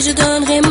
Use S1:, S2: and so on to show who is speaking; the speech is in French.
S1: je donnerai